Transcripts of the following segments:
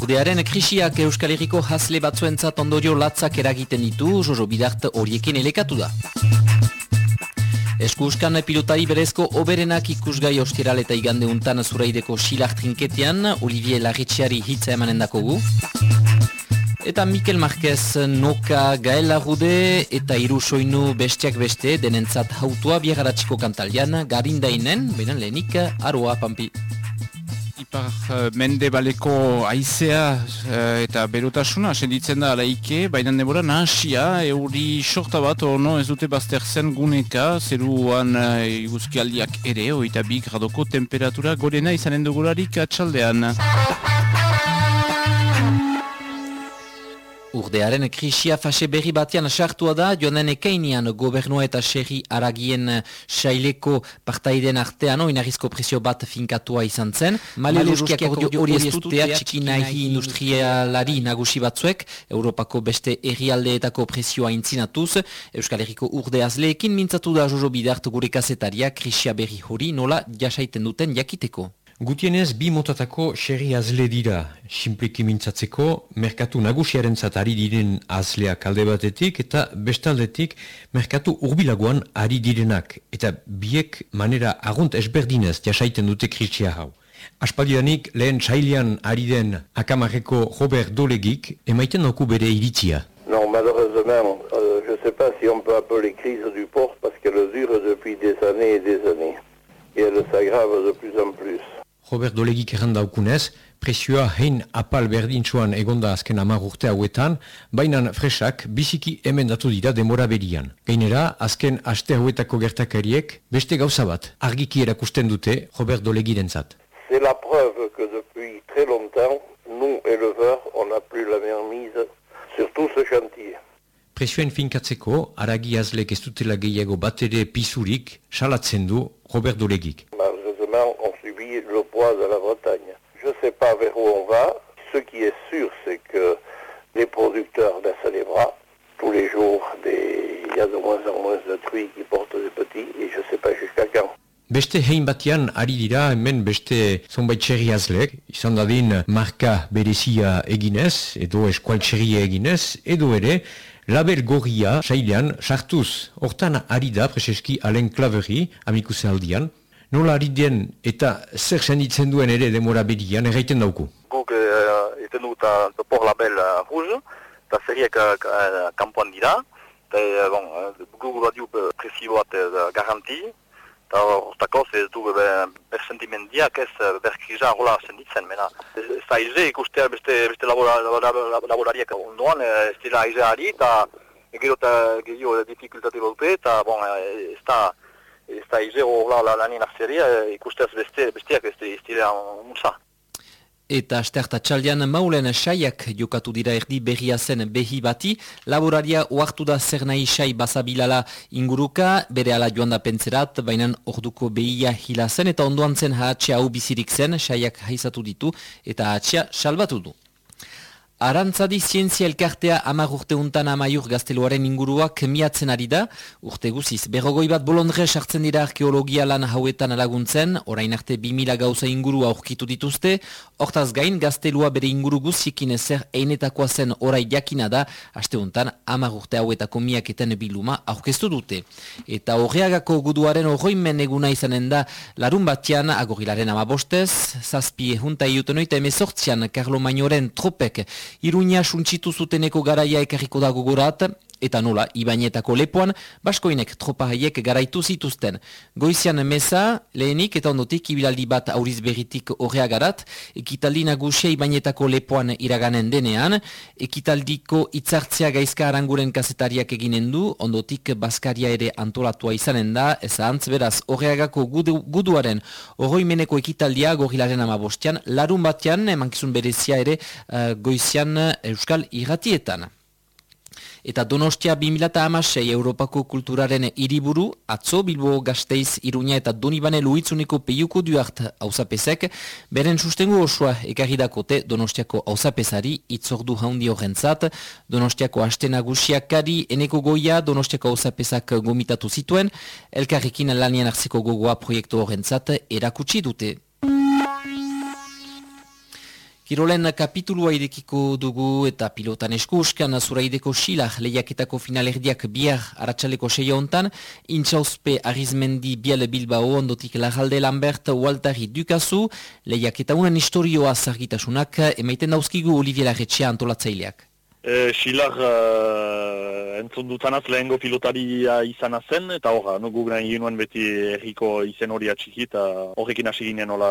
Urdearen krisiak Euskal Herriko hasle batzuentzat ondorio latzak eragiten ditu, Jojo Bidart horiekin elekatu da. Eskuskan pilotari berezko oberenak ikusgai ostiral eta igande untan zuraideko silak trinketean, Olivier Larritxiari hitza emanen dakogu. Eta Mikel Marquez noka gaela gude eta iru soinu bestiak beste denentzat hautua biagaratziko kantalian garindainen, benen lehenik, aroa, pampi. Ipar uh, mende baleko aizea uh, eta berotasuna senditzen da alaike, baina nebora nahasia, euri sorta bat ono ez dute bazterzen guneka, zeruan uh, iguzkialdiak ere, oita bi gradoko temperatura gorena izanen dugularik atxaldean. Urdearen krisia fase berri batean sartua da, joanen ekainian gobernua eta xerri aragien saileko partaiden artean oinarizko presio bat finkatua izan zen. Male luzkiak hori ez dutea txiki nahi industrialari nagusi batzuek, Europako beste errialdeetako presioa intzinatuz, Euskal Herriko urdeazleekin mintzatu da jojo bidart gure kasetaria krisia berri hori nola jasaiten duten jakiteko. Gutienez, bi motatako xerri azle dira, simpliki mintzatzeko, merkatu nagusiaren zatari diren azleak alde batetik, eta bestaldetik, merkatu urbilagoan ari direnak, eta biek manera agunt esberdinez jasaiten dute krisia hau. Aspaldianik, lehen txailean ari den akamarreko Robert Dolegik, emaiten oku bere iritzia. Non, malheureusement, euh, je sais pas si on peut appeler crise du port, parce qu'elle dure depuis des années et des années. Et elle s'aggrave de plus en plus. Robert Dolegik errandaukunez, presioa hein apal berdintxuan egonda azken amar urte hauetan, baina fresak biziki emendatu dira demora berian. Gainera, azken aste hauetako gertakariek, beste gauza bat, argiki erakusten dute Robert Dolegiren zat. C'est la preuve que depuis très longtemps, nous, éleveurs, on n'a plus la mer mise sur tout ce chantier. Presioen finkatzeko, aragi azlek ez dutela gehiago bat ere pisurik, salatzen du Robert Dolegik. Le poids de la Bretagne. Je ne sais pas vers où on va. Ce qui est sûr, c'est que les producteurs baissent les bras. Tous les jours, des... il y a de moins en moins de truies qui portent des petits, et je ne sais pas jusqu'à quand. Beste hein batian ari dira hemen beste zonbait txerri azlek, izan dadin marka berezia eginez, edo eskual txerria eginez, edo ere label gorria sailean sartuz. Hortan ari da preseski alen klaveri amikuse aldian, nola ari den eta zer senditzen duen ere demora berian erraiten dauku. guk uh, eten dut uh, por label uh, rouge, eta zerriak uh, kanpoan dira, eta bon, guk badiu presio bat garanti, eta hortako ez du bersentimendiak ez berkriza hola senditzen, mena. Ez da ize ikustea beste, beste labora, labora, laborariak ondoan, ez dira ize ari, eta gero eta gehiago dificultate baute, eta bon, ez da ez da ize horla la, lanien arzeria, uh, ikusteaz beste, besteak ez dira unza. Eta astearta txaldean maulen saiak jokatu dira erdi berria zen behi bati, laboraria oartu da zer nahi sai basabilala inguruka, bere ala joan da pentserat, baina orduko behia hila zen eta ondoan zen haatxea hau bizirik zen, saiak haizatu ditu eta haatxea salbatu du. Arantzadi zientzia elkartea amar urte untan amaiur gazteluaren inguruak miatzen ari da, urte guziz. Berrogoi bat bolondre sartzen dira arkeologia lan hauetan alaguntzen, orain arte 2000 gauza inguru aurkitu dituzte, hortaz gain gaztelua bere inguru guziekin ezer einetakoa zen orai jakina da, aste untan amar urte hauetako miaketen biluma aurkeztu dute. Eta horreagako guduaren horroimen eguna izanen da larun batian agorilaren amabostez, zazpi ehunta iutenoita emezortzian Carlo Mainoren tropek Iruña suntsitu zuteneko garaia ekarriko da gogorat, eta nola, Ibainetako lepoan, baskoinek tropa haiek garaitu zituzten. Goizian meza, lehenik eta ondotik ibilaldi bat auriz berritik horreagarat, ekitaldi nagusia Ibainetako lepoan iraganen denean, ekitaldiko itzartzea gaizka aranguren kazetariak eginen du, ondotik Baskaria ere antolatua izanen da, ez antz beraz horreagako gudu, guduaren horroimeneko ekitaldia gorilaren amabostian, larun batean, emankizun berezia ere, uh, goizian Euskal Irratietan. Eta Donostia 2006 Europako kulturaren hiriburu atzo Bilbo Gasteiz Iruña eta Donibane Luitzuneko peiuko duart hauzapezek, beren sustengu osoa ekarri dakote Donostiako hauzapezari itzordu haundi horrentzat, Donostiako astenagusiakari eneko goia Donostiako hauzapezak gomitatu zituen, elkarrekin lanian hartzeko gogoa proiektu horrentzat erakutsi dute. Kirolen kapitulua idekiko dugu eta pilotan eskuskan zuraideko silak lehiaketako finalerdiak biar aratsaleko seio hontan, intxauzpe arizmendi biel bilbao ondotik lagalde Lambert Waltari dukazu, lehiaketa unan historioa zargitasunak emaiten dauzkigu Olivier Larretxea antolatzaileak. E, Silar uh, entzun dutanaz lehengo pilotaria izan zen, eta hor, no, guk nahi genuen beti erriko izen hori atxiki, eta horrekin hasi ginen hola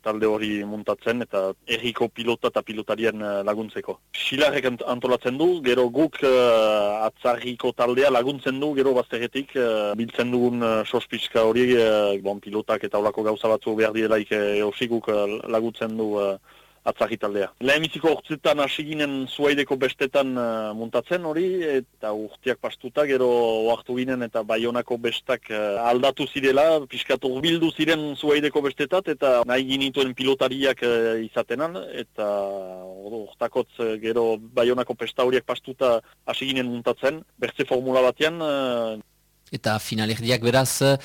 talde hori muntatzen, eta erriko pilota eta pilotarien uh, laguntzeko. Silarek antolatzen du, gero guk uh, atzarriko taldea laguntzen du, gero bazteretik, uh, biltzen dugun uh, sospitska hori, uh, bon, pilotak eta holako gauza batzu behar direlaik uh, guk uh, laguntzen du atzagitaldea. Lehemiziko urtzetan asiginen zuaideko bestetan uh, muntatzen hori, eta urtiak pastuta gero oartu ginen eta baionako bestak uh, aldatu zirela, piskatu bildu ziren zuaideko bestetat, eta nahi ginituen pilotariak uh, izatenan, eta urtakotz uh, gero baionako pesta horiak pastuta asiginen muntatzen, bertze formula batean, Eta finalerdiak beraz, uh,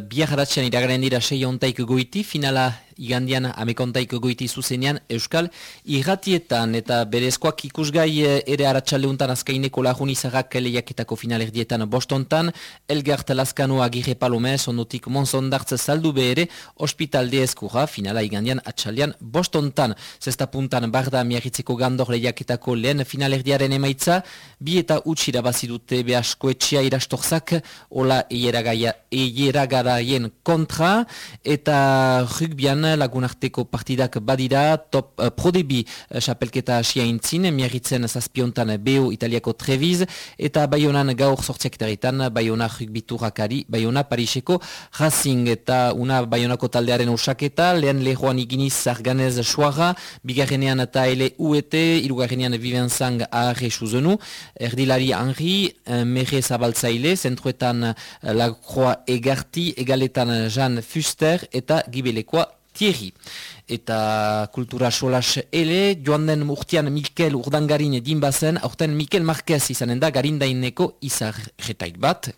biak iragaren dira sei ontaik goiti, finala igandian amekontaik goiti zuzenean Euskal irratietan eta berezkoak ikusgai eh, ere haratxaleuntan azkaineko lagun izagak lehiaketako finalerdietan bostontan, Elgart Laskano agirre palomez, ondotik monzondartz saldu behire, hospital de eskura, finala igandian atxalean bostontan. Zesta puntan barda miagitzeko gandor lehiaketako lehen finalerdiaren emaitza, bi eta utxira bazidute behasko etxia irastorzak, ola eieragaraien kontra, eta rugbian lagunarteko partidak badira, top uh, prodebi uh, xapelketa asia intzin, miarritzen zazpiontan BO italiako Treviz, eta baionan gaur sortziak edaretan, baiona rugbiturrakari, baiona Pariseko Racing, eta una baionako taldearen usaketa, lehen lehoan iginiz arganez suara, bigarrenean eta ele UET, irugarrenean vivenzang ahare suzenu, erdilari Henri, uh, mere zabaltzaile, zentruetan uh, la croix egarti, egaletan Jean Fuster, eta gibelekoa Thierry. Eta kultura solas ele, joan den urtean Mikel Urdangarin dinbazen, aurten Mikel Marquez izanen da garindaineko izar retaik bat.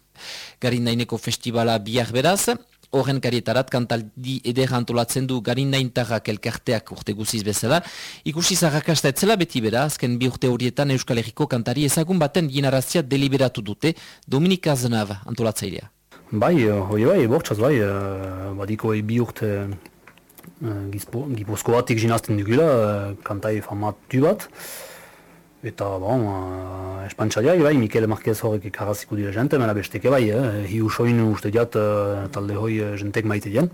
Garindaineko festivala bihar beraz, horren karietarat kantaldi eder antolatzen du garindaintarrak elkarteak urte guziz bezala. Ikusi zarrakasta etzela beti bera, azken bi urte horietan Euskal Herriko kantari ezagun baten ginarazia deliberatu dute Dominika Azenav antolatzailea. Bai, hoi bai, bortxaz bai, uh, badiko bi urte uh, gipuzkoatik jinazten dugula, uh, kantai famatu bat. Eta, bon, uh, espantxalia, bai, Mikel Marquez horrek ikaraziko dira jente, mena besteke bai, eh? hi usoin uste diat uh, talde hoi jentek maite dien.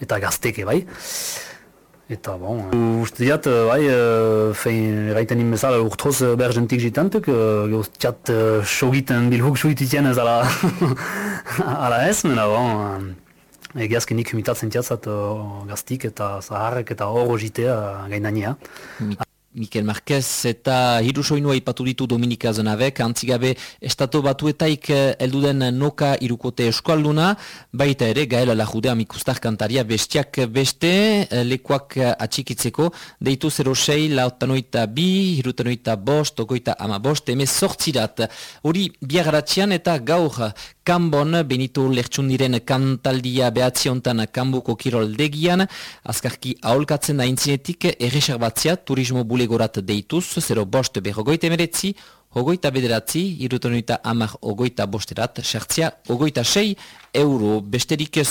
Eta gazteke bai. Eta, bon, uh, uste diat, uh, bai, uh, fein, eraiten inbezala urtroz uh, ber jentik jitantuk, uh, goztiat uh, shogiten, bilhuk shogititien ez ala, ala ez, mena, bon, Egiazkenik humitatzen tiatzat uh, gaztik eta zaharrek eta horro jitea gainania. Mikel Marquez eta hiru soinua ipatu ditu Dominika Zenabek, antzigabe estatu batuetaik eh, elduden noka irukote eskualduna, baita ere gaela lajude amikustar kantaria bestiak beste, eh, lekuak atxikitzeko, deitu 06 lautanoita bi, hirutanoita bost, ogoita ama bost, eme sortzirat. Hori biagaratzean eta gaur Kambon, Benito Lertxundiren kantaldia behatziontan Kambuko kiroldegian, azkarki aholkatzen da intzinetik erreser batzia turismo bulegorat deituz, zero bost behogoite meretzi, hogoita bederatzi, irutonuita amak ogoita bosterat, sertzia ogoita sei euro, besterik